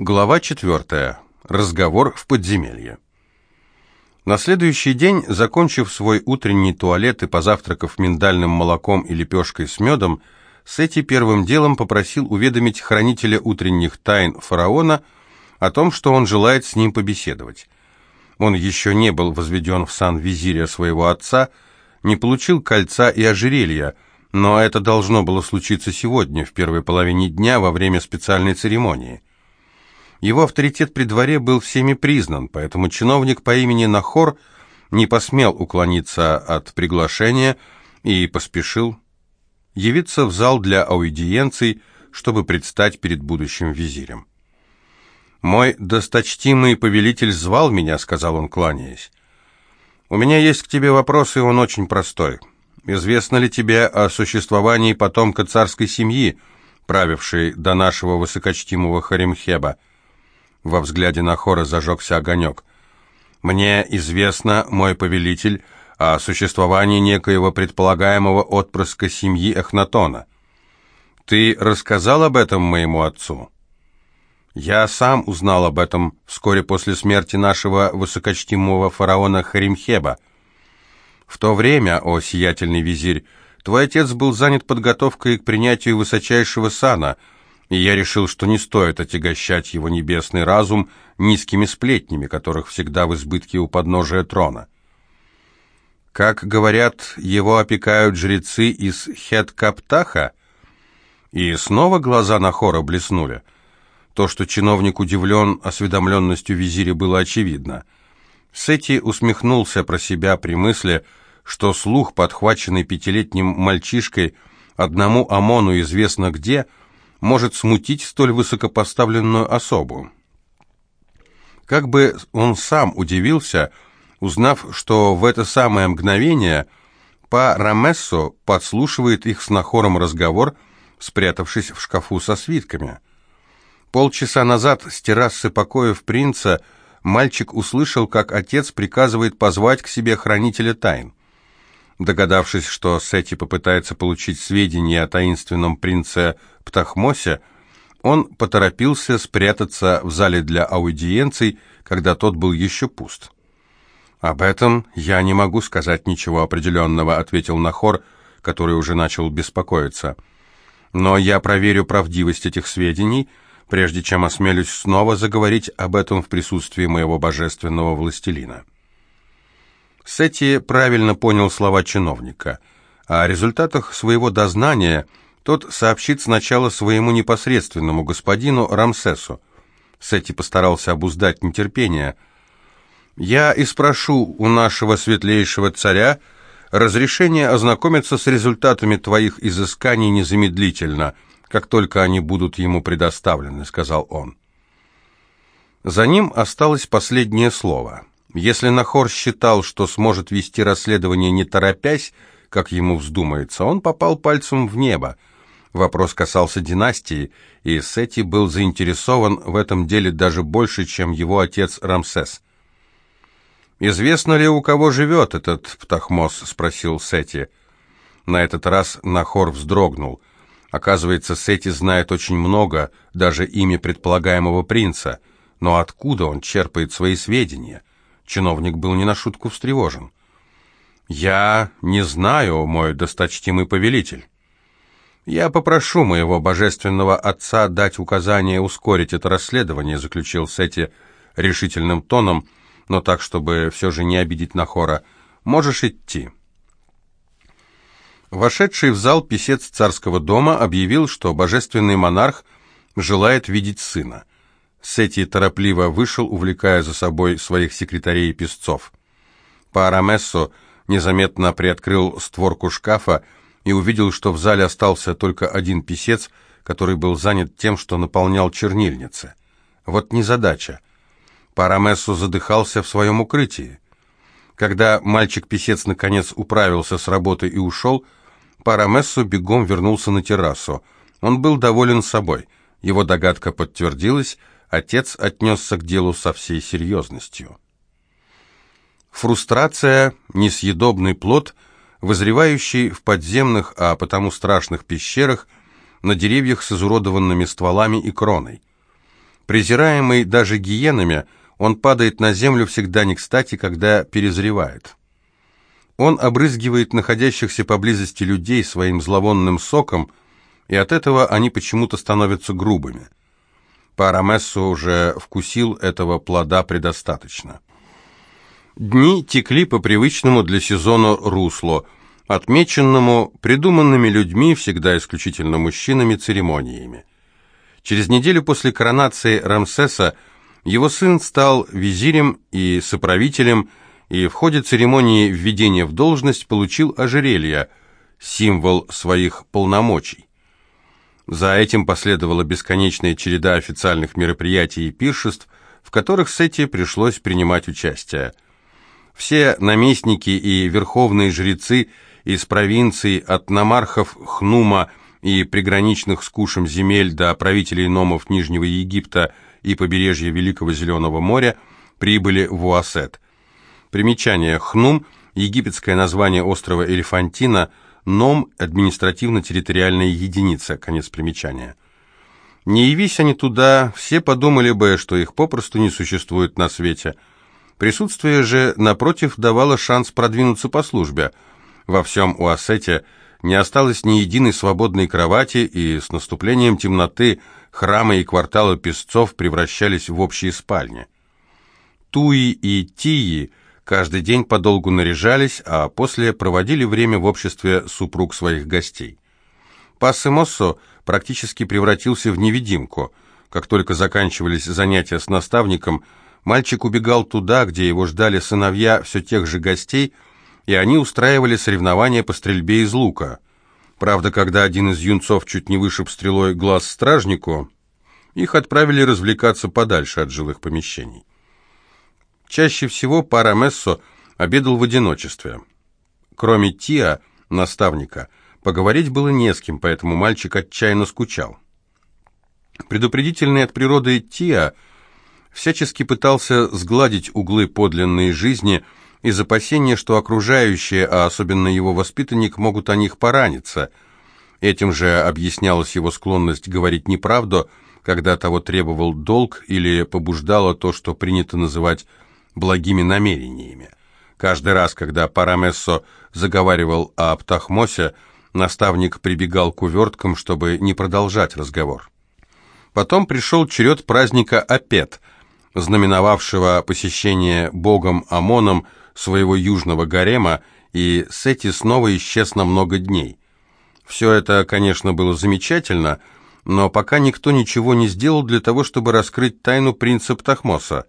Глава 4. Разговор в подземелье. На следующий день, закончив свой утренний туалет и позавтракав миндальным молоком и лепешкой с медом, Сети первым делом попросил уведомить хранителя утренних тайн фараона о том, что он желает с ним побеседовать. Он еще не был возведен в сан визиря своего отца, не получил кольца и ожерелья, но это должно было случиться сегодня, в первой половине дня, во время специальной церемонии. Его авторитет при дворе был всеми признан, поэтому чиновник по имени Нахор не посмел уклониться от приглашения и поспешил явиться в зал для аудиенций, чтобы предстать перед будущим визирем. «Мой досточтимый повелитель звал меня», — сказал он, кланяясь. «У меня есть к тебе вопрос, и он очень простой. Известно ли тебе о существовании потомка царской семьи, правившей до нашего высокочтимого Харимхеба?» Во взгляде Нахора зажегся огонек. «Мне известно, мой повелитель, о существовании некоего предполагаемого отпрыска семьи Эхнатона. Ты рассказал об этом моему отцу?» «Я сам узнал об этом вскоре после смерти нашего высокочтимого фараона Харимхеба. В то время, о сиятельный визирь, твой отец был занят подготовкой к принятию высочайшего сана — и я решил, что не стоит отягощать его небесный разум низкими сплетнями, которых всегда в избытке у подножия трона. Как говорят, его опекают жрецы из Хеткаптаха, и снова глаза Нахора блеснули. То, что чиновник удивлен осведомленностью визиря, было очевидно. Сети усмехнулся про себя при мысли, что слух, подхваченный пятилетним мальчишкой, одному Амону известно где – может смутить столь высокопоставленную особу. Как бы он сам удивился, узнав, что в это самое мгновение Па Рамессо подслушивает их с Нахором разговор, спрятавшись в шкафу со свитками. Полчаса назад с террасы покоев принца мальчик услышал, как отец приказывает позвать к себе хранителя тайн. Догадавшись, что Сети попытается получить сведения о таинственном принце Птахмосе, он поторопился спрятаться в зале для аудиенций, когда тот был еще пуст. «Об этом я не могу сказать ничего определенного», — ответил Нахор, который уже начал беспокоиться. «Но я проверю правдивость этих сведений, прежде чем осмелюсь снова заговорить об этом в присутствии моего божественного властелина». Сетти правильно понял слова чиновника. О результатах своего дознания тот сообщит сначала своему непосредственному господину Рамсесу. Сетти постарался обуздать нетерпение. «Я и спрошу у нашего светлейшего царя разрешение ознакомиться с результатами твоих изысканий незамедлительно, как только они будут ему предоставлены», — сказал он. За ним осталось последнее слово — если Нахор считал, что сможет вести расследование не торопясь, как ему вздумается, он попал пальцем в небо. Вопрос касался династии, и Сети был заинтересован в этом деле даже больше, чем его отец Рамсес. «Известно ли, у кого живет этот Птахмос?» — спросил Сети. На этот раз Нахор вздрогнул. Оказывается, Сети знает очень много, даже имя предполагаемого принца. Но откуда он черпает свои сведения? Чиновник был не на шутку встревожен. «Я не знаю, мой досточтимый повелитель. Я попрошу моего божественного отца дать указание ускорить это расследование», заключил Сети решительным тоном, но так, чтобы все же не обидеть Нахора. «Можешь идти». Вошедший в зал писец царского дома объявил, что божественный монарх желает видеть сына. Сети торопливо вышел, увлекая за собой своих секретарей и песцов. Парамессо незаметно приоткрыл створку шкафа и увидел, что в зале остался только один писец, который был занят тем, что наполнял чернильницы. Вот незадача. Парамессо задыхался в своем укрытии. Когда мальчик-писец наконец управился с работой и ушел, Парамессо бегом вернулся на террасу. Он был доволен собой. Его догадка подтвердилась, отец отнесся к делу со всей серьезностью. Фрустрация – несъедобный плод, вызревающий в подземных, а потому страшных пещерах, на деревьях с изуродованными стволами и кроной. Презираемый даже гиенами, он падает на землю всегда не кстати, когда перезревает. Он обрызгивает находящихся поблизости людей своим зловонным соком, и от этого они почему-то становятся грубыми. Парамессо уже вкусил этого плода предостаточно. Дни текли по привычному для сезона руслу, отмеченному придуманными людьми, всегда исключительно мужчинами, церемониями. Через неделю после коронации Рамсеса его сын стал визирем и соправителем, и в ходе церемонии введения в должность получил ожерелье, символ своих полномочий. За этим последовала бесконечная череда официальных мероприятий и пиршеств, в которых Сети пришлось принимать участие. Все наместники и верховные жрецы из провинций от намархов Хнума и приграничных с Кушем земель до правителей номов Нижнего Египта и побережья Великого Зеленого моря прибыли в Уасет. Примечание Хнум – египетское название острова Элефантина, Ном – административно-территориальная единица, конец примечания. Не явись они туда, все подумали бы, что их попросту не существует на свете. Присутствие же, напротив, давало шанс продвинуться по службе. Во всем Уасете – не осталось ни единой свободной кровати, и с наступлением темноты храмы и кварталы песцов превращались в общие спальни. Туи и Тии каждый день подолгу наряжались, а после проводили время в обществе супруг своих гостей. Пассемоссо практически превратился в невидимку. Как только заканчивались занятия с наставником, мальчик убегал туда, где его ждали сыновья все тех же гостей – и они устраивали соревнования по стрельбе из лука. Правда, когда один из юнцов чуть не вышиб стрелой глаз стражнику, их отправили развлекаться подальше от жилых помещений. Чаще всего пара Мессо обедал в одиночестве. Кроме Тиа, наставника, поговорить было не с кем, поэтому мальчик отчаянно скучал. Предупредительный от природы Тиа всячески пытался сгладить углы подлинной жизни – из опасения, что окружающие, а особенно его воспитанник, могут о них пораниться. Этим же объяснялась его склонность говорить неправду, когда того требовал долг или побуждало то, что принято называть благими намерениями. Каждый раз, когда Парамессо заговаривал о Птахмосе, наставник прибегал к уверткам, чтобы не продолжать разговор. Потом пришел черед праздника Апет, знаменовавшего посещение богом Амоном своего южного гарема, и Сети снова исчез на много дней. Все это, конечно, было замечательно, но пока никто ничего не сделал для того, чтобы раскрыть тайну принца Птахмоса,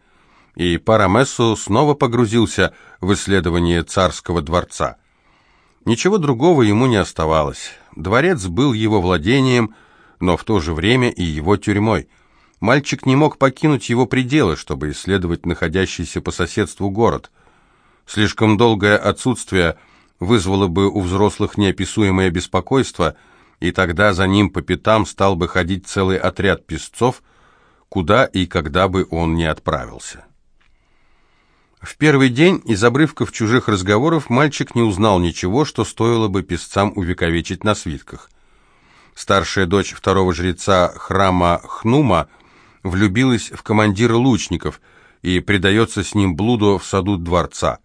и Парамессу снова погрузился в исследование царского дворца. Ничего другого ему не оставалось. Дворец был его владением, но в то же время и его тюрьмой. Мальчик не мог покинуть его пределы, чтобы исследовать находящийся по соседству город. Слишком долгое отсутствие вызвало бы у взрослых неописуемое беспокойство, и тогда за ним по пятам стал бы ходить целый отряд песцов, куда и когда бы он ни отправился. В первый день из обрывков чужих разговоров мальчик не узнал ничего, что стоило бы песцам увековечить на свитках. Старшая дочь второго жреца храма Хнума влюбилась в командира лучников и предается с ним блуду в саду дворца.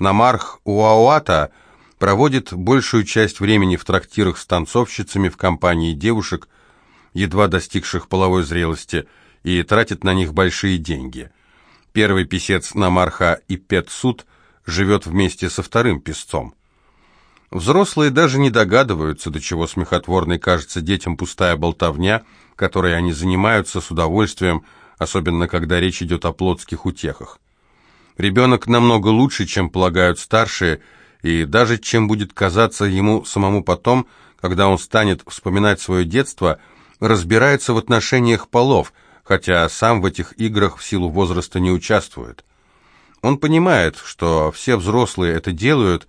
Намарх Уауата проводит большую часть времени в трактирах с танцовщицами в компании девушек, едва достигших половой зрелости, и тратит на них большие деньги. Первый писец Намарха и Петсуд живет вместе со вторым песцом. Взрослые даже не догадываются, до чего смехотворной кажется детям пустая болтовня, которой они занимаются с удовольствием, особенно когда речь идет о плотских утехах. Ребенок намного лучше, чем полагают старшие, и даже чем будет казаться ему самому потом, когда он станет вспоминать свое детство, разбирается в отношениях полов, хотя сам в этих играх в силу возраста не участвует. Он понимает, что все взрослые это делают,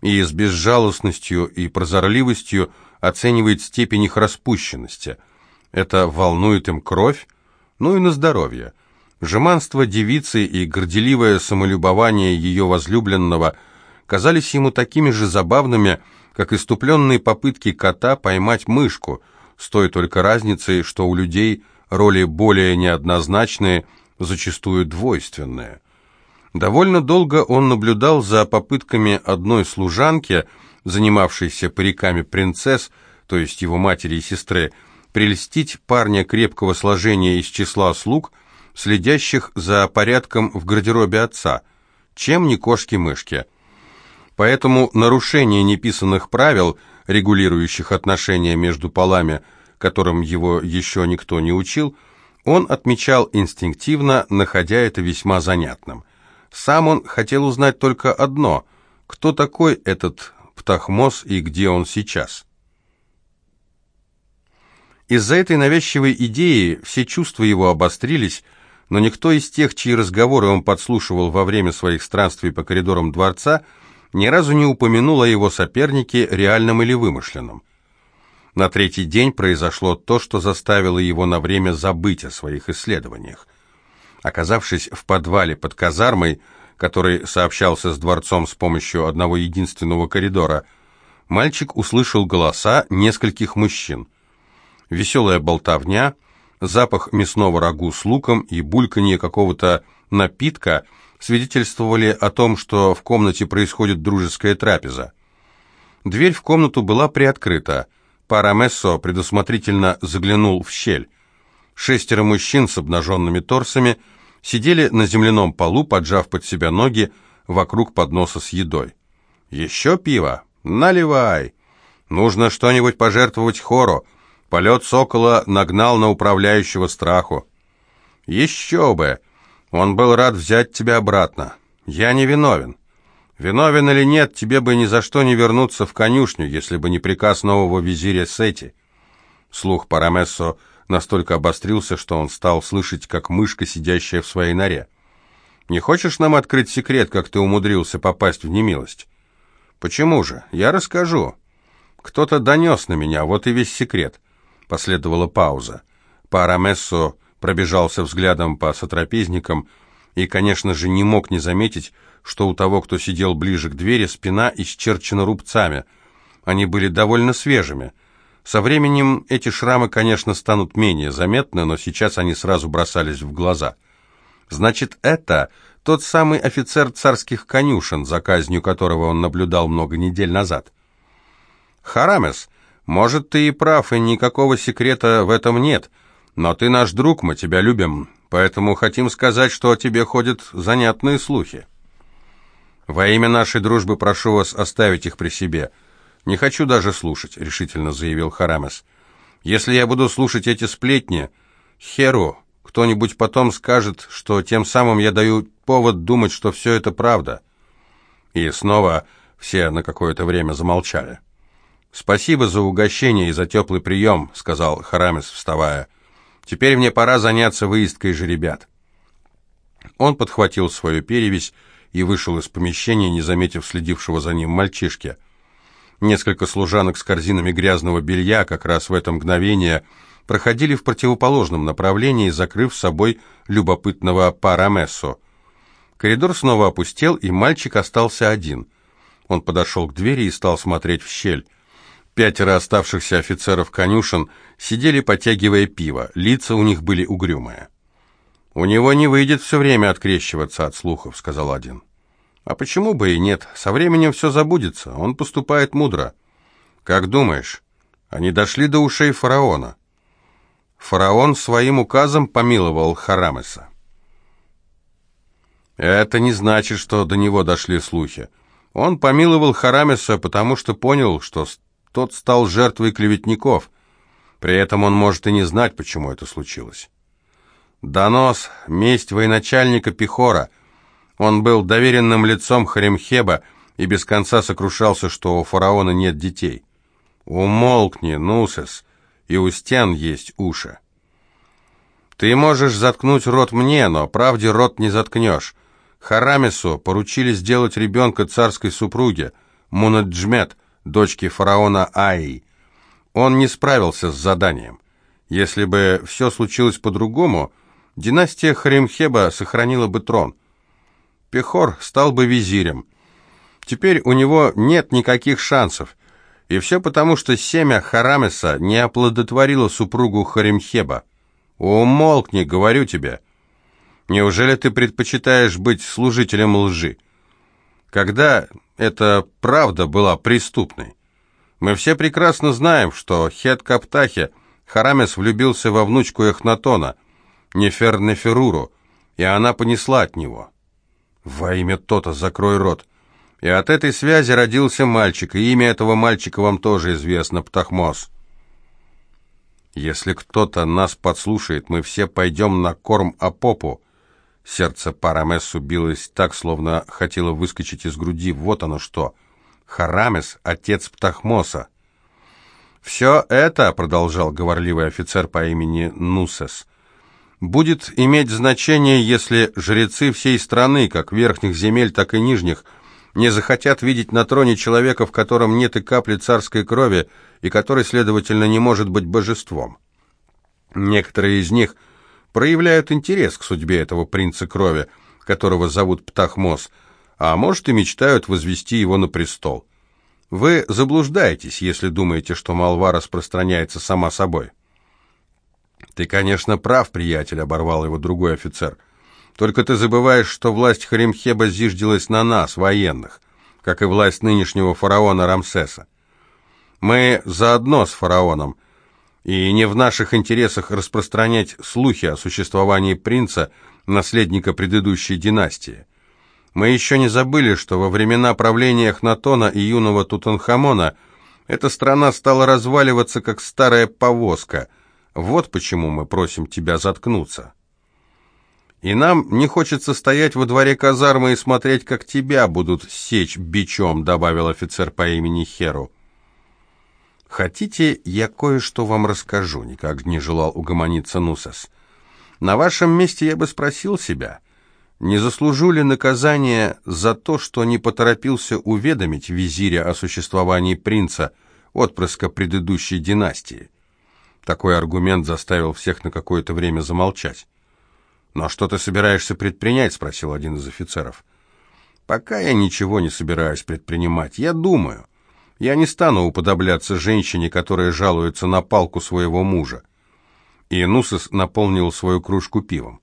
и с безжалостностью и прозорливостью оценивает степень их распущенности. Это волнует им кровь, ну и на здоровье. Жеманство девицы и горделивое самолюбование ее возлюбленного казались ему такими же забавными, как иступленные попытки кота поймать мышку, с той только разницей, что у людей роли более неоднозначные, зачастую двойственные. Довольно долго он наблюдал за попытками одной служанки, занимавшейся париками принцесс, то есть его матери и сестры, прельстить парня крепкого сложения из числа слуг, следящих за порядком в гардеробе отца, чем не кошки-мышки. Поэтому нарушение неписанных правил, регулирующих отношения между полами, которым его еще никто не учил, он отмечал инстинктивно, находя это весьма занятным. Сам он хотел узнать только одно – кто такой этот Птахмос и где он сейчас. Из-за этой навязчивой идеи все чувства его обострились, но никто из тех, чьи разговоры он подслушивал во время своих странствий по коридорам дворца, ни разу не упомянул о его сопернике, реальном или вымышленном. На третий день произошло то, что заставило его на время забыть о своих исследованиях. Оказавшись в подвале под казармой, который сообщался с дворцом с помощью одного единственного коридора, мальчик услышал голоса нескольких мужчин. Веселая болтовня, запах мясного рагу с луком и бульканье какого-то напитка свидетельствовали о том, что в комнате происходит дружеская трапеза. Дверь в комнату была приоткрыта. Парамессо предусмотрительно заглянул в щель. Шестеро мужчин с обнаженными торсами – сидели на земляном полу, поджав под себя ноги вокруг подноса с едой. «Еще пиво? Наливай! Нужно что-нибудь пожертвовать хору. Полет сокола нагнал на управляющего страху. Еще бы! Он был рад взять тебя обратно. Я не виновен. Виновен или нет, тебе бы ни за что не вернуться в конюшню, если бы не приказ нового визиря Сети». Слух Парамессо настолько обострился, что он стал слышать, как мышка, сидящая в своей норе. «Не хочешь нам открыть секрет, как ты умудрился попасть в немилость?» «Почему же? Я расскажу. Кто-то донес на меня, вот и весь секрет». Последовала пауза. Парамессо пробежался взглядом по сотрапезникам и, конечно же, не мог не заметить, что у того, кто сидел ближе к двери, спина исчерчена рубцами. Они были довольно свежими. Со временем эти шрамы, конечно, станут менее заметны, но сейчас они сразу бросались в глаза. Значит, это тот самый офицер царских конюшен, за казнью которого он наблюдал много недель назад. Харамес, может, ты и прав, и никакого секрета в этом нет, но ты наш друг, мы тебя любим, поэтому хотим сказать, что о тебе ходят занятные слухи. Во имя нашей дружбы прошу вас оставить их при себе – «Не хочу даже слушать», — решительно заявил Харамес. «Если я буду слушать эти сплетни, херу, кто-нибудь потом скажет, что тем самым я даю повод думать, что все это правда». И снова все на какое-то время замолчали. «Спасибо за угощение и за теплый прием», — сказал Харамес, вставая. «Теперь мне пора заняться выездкой жеребят». Он подхватил свою перевязь и вышел из помещения, не заметив следившего за ним мальчишки — Несколько служанок с корзинами грязного белья как раз в это мгновение проходили в противоположном направлении, закрыв собой любопытного Парамессо. Коридор снова опустел, и мальчик остался один. Он подошел к двери и стал смотреть в щель. Пятеро оставшихся офицеров конюшен сидели, потягивая пиво, лица у них были угрюмые. «У него не выйдет все время открещиваться от слухов», — сказал один. А почему бы и нет? Со временем все забудется. Он поступает мудро. Как думаешь, они дошли до ушей фараона? Фараон своим указом помиловал Харамеса. Это не значит, что до него дошли слухи. Он помиловал Харамеса, потому что понял, что тот стал жертвой клеветников. При этом он может и не знать, почему это случилось. Донос, месть военачальника Пихора — он был доверенным лицом Харемхеба и без конца сокрушался, что у фараона нет детей. «Умолкни, Нусес, и у стен есть уши». «Ты можешь заткнуть рот мне, но правде рот не заткнешь. Харамису поручили сделать ребенка царской супруге, Мунаджмет, дочки фараона Аи. Он не справился с заданием. Если бы все случилось по-другому, династия Харемхеба сохранила бы трон. Пехор стал бы визирем. Теперь у него нет никаких шансов. И все потому, что семя Харамеса не оплодотворило супругу Харимхеба. «Умолкни, говорю тебе. Неужели ты предпочитаешь быть служителем лжи? Когда эта правда была преступной? Мы все прекрасно знаем, что Хет Каптахе Харамес влюбился во внучку Эхнатона, Нефер Неферуру, и она понесла от него. Во имя Тота закрой рот. И от этой связи родился мальчик, и имя этого мальчика вам тоже известно, Птахмос. Если кто-то нас подслушает, мы все пойдем на корм Апопу. Сердце Парамесу билось так, словно хотело выскочить из груди. Вот оно что. Харамес — отец Птахмоса. «Все это, — продолжал говорливый офицер по имени Нусес, — будет иметь значение, если жрецы всей страны, как верхних земель, так и нижних, не захотят видеть на троне человека, в котором нет и капли царской крови, и который, следовательно, не может быть божеством. Некоторые из них проявляют интерес к судьбе этого принца крови, которого зовут Птахмос, а может и мечтают возвести его на престол. Вы заблуждаетесь, если думаете, что молва распространяется сама собой. «Ты, конечно, прав, приятель», — оборвал его другой офицер. «Только ты забываешь, что власть Харимхеба зиждилась на нас, военных, как и власть нынешнего фараона Рамсеса. Мы заодно с фараоном, и не в наших интересах распространять слухи о существовании принца, наследника предыдущей династии. Мы еще не забыли, что во времена правления Эхнатона и юного Тутанхамона эта страна стала разваливаться, как старая повозка. Вот почему мы просим тебя заткнуться. И нам не хочется стоять во дворе казармы и смотреть, как тебя будут сечь бичом», добавил офицер по имени Херу. «Хотите, я кое-что вам расскажу?» — никак не желал угомониться Нусас. «На вашем месте я бы спросил себя, не заслужу ли наказание за то, что не поторопился уведомить визиря о существовании принца, отпрыска предыдущей династии?» Такой аргумент заставил всех на какое-то время замолчать. «Но что ты собираешься предпринять?» — спросил один из офицеров. «Пока я ничего не собираюсь предпринимать. Я думаю. Я не стану уподобляться женщине, которая жалуется на палку своего мужа. И Нусес наполнил свою кружку пивом.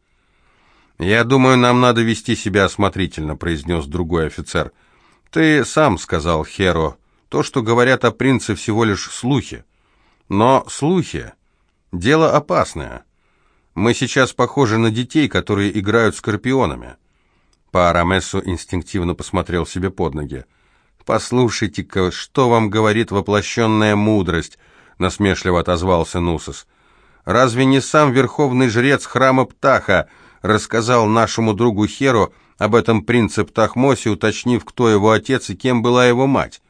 «Я думаю, нам надо вести себя осмотрительно», — произнес другой офицер. «Ты сам сказал, Херо, то, что говорят о принце, всего лишь слухи. Но слухи — дело опасное. Мы сейчас похожи на детей, которые играют скорпионами». По Арамесу инстинктивно посмотрел себе под ноги. «Послушайте-ка, что вам говорит воплощенная мудрость?» — насмешливо отозвался Нусос. «Разве не сам верховный жрец храма Птаха рассказал нашему другу Херу об этом принце Птахмосе, уточнив, кто его отец и кем была его мать?»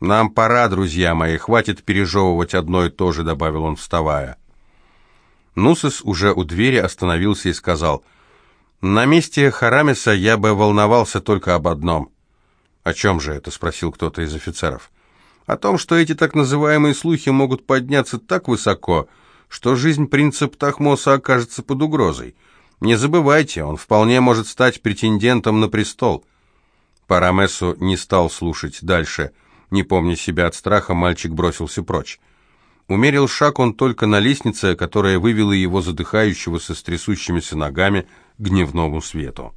«Нам пора, друзья мои, хватит пережевывать одно и то же», — добавил он, вставая. Нусос уже у двери остановился и сказал, «На месте Харамиса я бы волновался только об одном — «О чем же это?» — спросил кто-то из офицеров. «О том, что эти так называемые слухи могут подняться так высоко, что жизнь принца Птахмоса окажется под угрозой. Не забывайте, он вполне может стать претендентом на престол». Парамесу не стал слушать дальше. Не помня себя от страха, мальчик бросился прочь. Умерил шаг он только на лестнице, которая вывела его задыхающегося с трясущимися ногами к дневному свету.